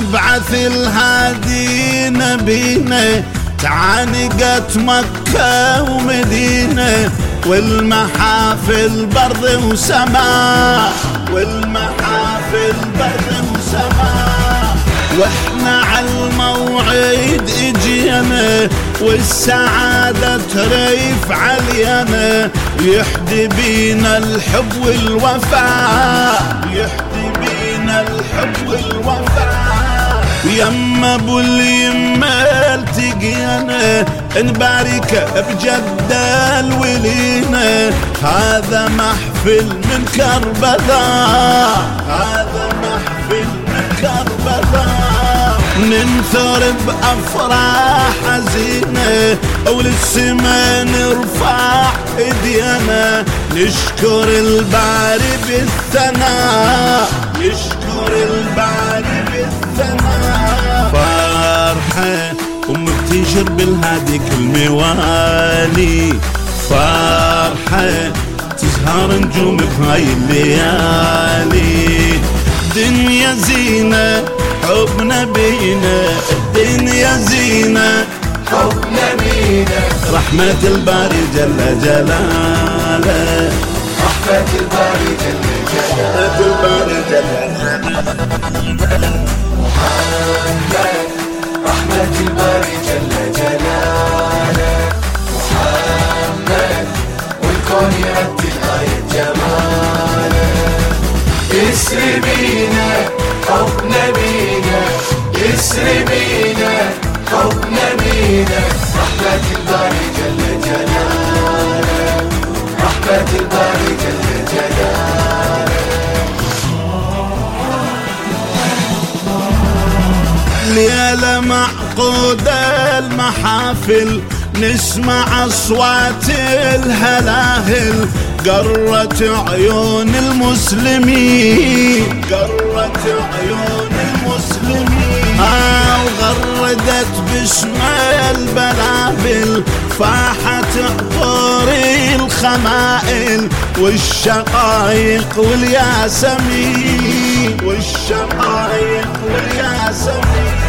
مبعث الهادي نبينا تعانقت مكة ومدينة والمحافل برد وسماء والمحافل برد وسماء وإحنا على الموعد إجينا والسعادة تريف علينا. يحدي بينا الحب والوفاء يحدي بينا الحب والوفاء يما أبو اليمه التقينا نبارك بجد الولينا هذا محفل من كربلاء هذا محفل من كربلاء. ننثر بافراح حزينه وللسما نرفع ايدينا نشكر الباري بالثناء نشكر الباري بالثناء ومبتشر بالهادي كل موالي. فرحة تزهر نجوم بهاي الليالي. دنيا زينة حب نبينا. الدنيا زينة حب نبينا. رحمة الباري جل جلاله. رحمة الباري جل جلاله. الباري جل محمد رحمة الباري جل معقودة المحافل نسمع أصوات الهلاهل. قرت عيون المسلمين قرت عيون المسلمين. آه وغردت باسم البلابل فاحت عطور الخمائل. والشقايق والياسمين والشقايق والياسمين.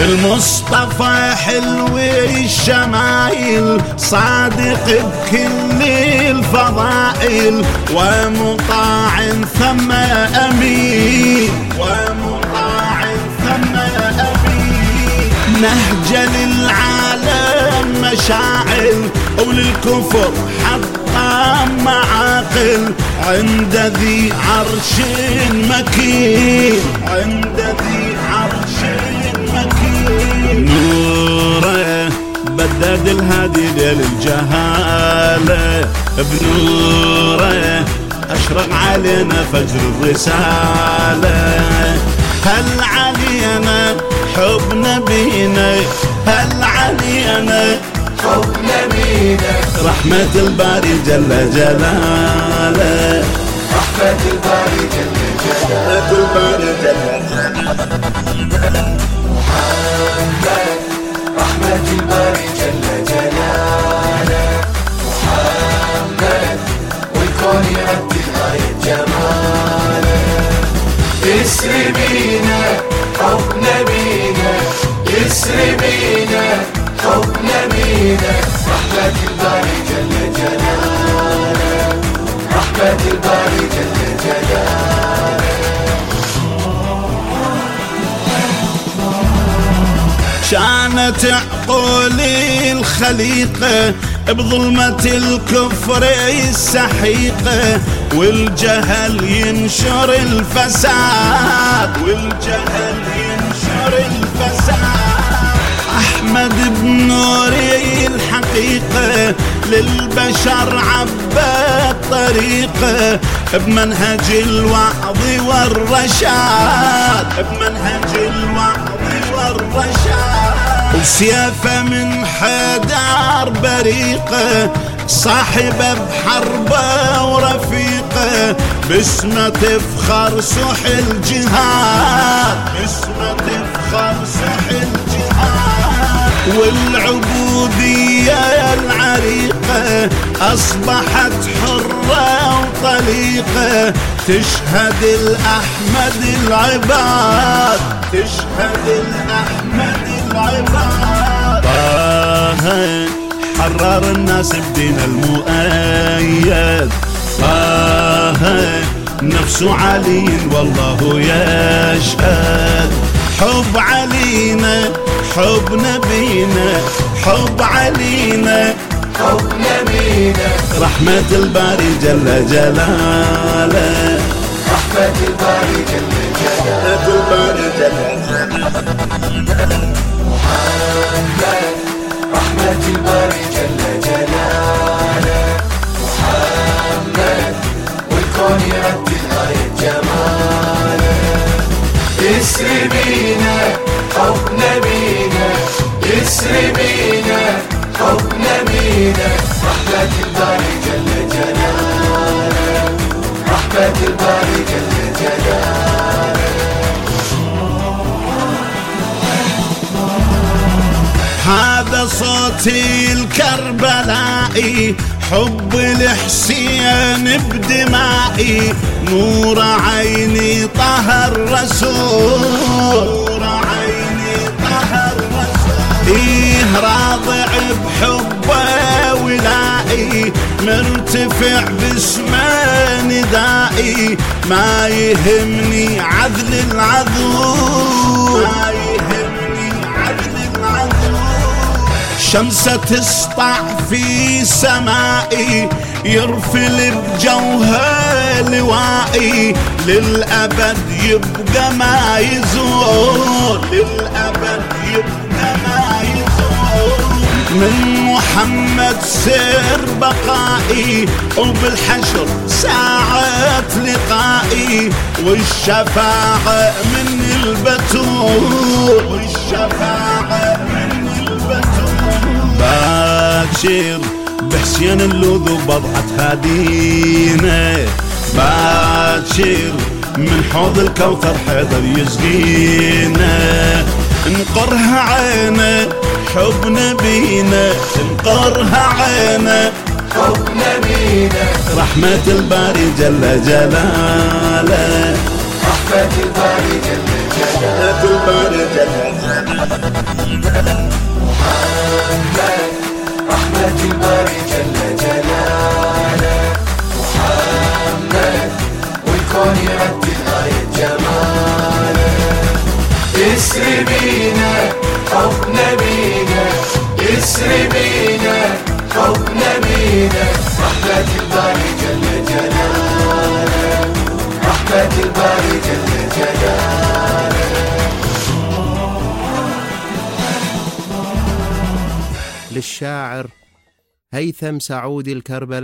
المصطفى حلو الشمايل صادق بكل الفضائل ومطاع ثم أمين ومطاع ثم أمين. نهج للعالم مشاعل وللكفر حقا معاقل عند ذي عرش مكين عند ذي عرش نوره بدد الهادي ليل الجهالة. بنوره أشرق علينا فجر الرسالة. هل علينا حب نبينا؟ هل علينا حب نبينا؟ رحمة الباري جل جلاله. رحمة الباري جل جلاله. رحمة الباري جل محمد بينا حب نبينا يسري بينا حب نبينا. رحمة الباري جل جلاله رحمة الباري جل جلاله. شانت عقولي الخليقة بظلمة الكفر السحيقة والجهل ينشر الفساد. والجهل ينشر الفساد. أحمد بن نوري الحقيقة للبشر عبى الطريقة. بمنهج الوعظ والرشاد. بمنهج الوعظ والرشاد. وسيافة من حدار بريقة صاحبه بحربه ورفيقه باسمه تفخر سح الجهاد باسمه تفخر سح الجهاد. والعبودية العريقة أصبحت حرة وطليقة تشهد الأحمد العباد تشهد الأحمد العباد. طه حرر الناس بدين المؤيد. طه نفس علي والله يشهد. حب علينا حب نبينا حب علينا. حب نبينا. رحمة الباري جل جلاله. رحمة الباري جل جلاله. الباري جل رحمة الباري جل جلاله. محمد والكون يرتل آية جماله. يسري بينا حب نبينا يسري بينا حب نبينا. رحمة الباري جل صوتي الكربلائي حب الحسين بدمائي نور عيني طه الرسول. نور عيني طه الرسول. إيه راضع بحبه ولائي مرتفع باسمه ندائي ما يهمني عدل العذول. شمسة تسطع في سمائي يرفل بجوها لوائي. للأبد يبقى ما يزول للأبد يبقى ما يزول. من محمد سر بقائي وبالحشر ساعة لقائي. والشفاعة من البتول والشفاعة من باكر بحسين اللوذ وبضعة هادينا باكر من حوض الكوثر حيدر يسقينا انقرها عينة حب نبينا انقرها عينة. حب نبينا. رحمة الباري جل جلاله. رحمة الباري جل جلاله. الباري جل محمد يسري بينا حب نبينا. يسري بينا حب نبينا. رحمة الباري جل جلاله. رحمة الباري جل جلاله. للشاعر هيثم سعود الكربلائي.